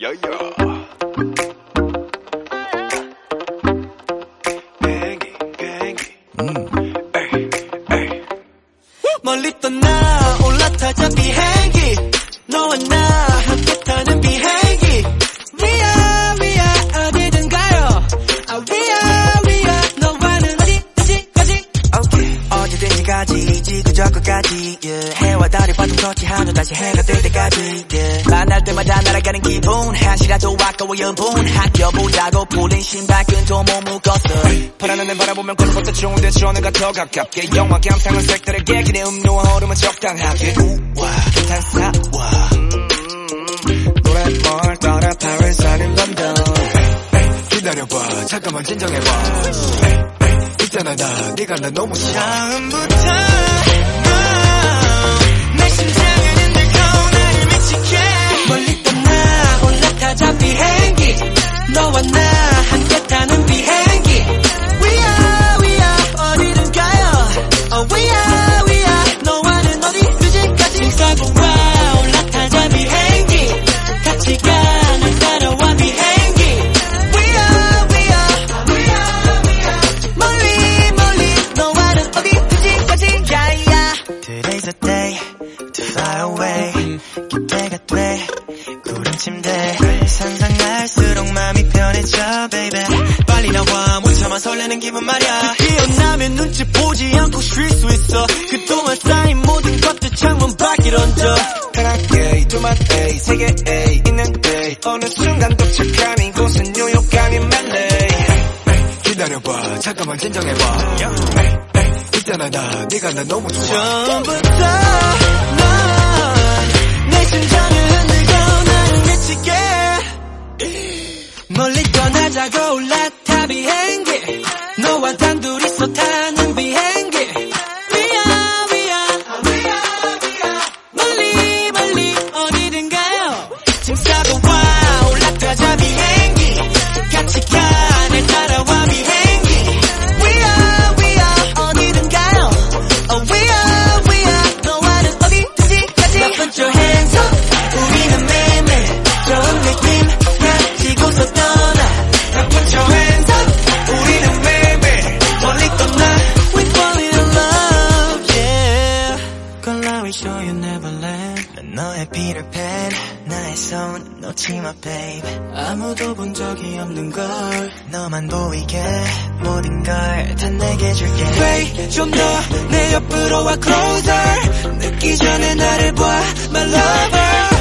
Yeah, yeah. Gangy, gangy. Ay, ay. 멀리 떠나 올라타자 비행기 너와 나 저 끝까지 yeah. 해와 달이 바통 터치하며 다시 해가 될 때까지 yeah. 만날 때마다 날아가는 기분. 한시라도 아까워 연분. 아껴보자고 풀린 신발끈도 못 묶었어. 파란 하늘 바라보면 걸음부터 좋은데 전해가 더 가깝게. 영화 감상은 색다르게 기대 음료와 얼음은 적당하게. 우와 괜찮사와 음, 노랫말 따라 Paris 사는 건다 기다려봐. 잠깐만 진정해봐. 있잖아 나. 네가 나 너무 싫어 처음부터 기분 말야. 뛰어나면 눈치 보지 않고 쉴 수 있어. 그동안 쌓인 모든 것들 창문 밖에 던져 하나 A 두만 A 세개 A 있는데. 어느 순간 도착한 이곳은 뉴욕 아닌 멜레이 기다려봐. 잠깐만 진정해봐. 있잖아 나. 네가 나 너무 좋아. 처음부터 No attention. Show you neverland 난 너의 피터팬 나의 손 놓지 마 babe 아무도 본 적이 없는 걸 너만 보이게. 모든 걸 다 내게 줄게. Babe 좀 더. 내 옆으로 와 closer. 늦기 전에 나를 봐 My lover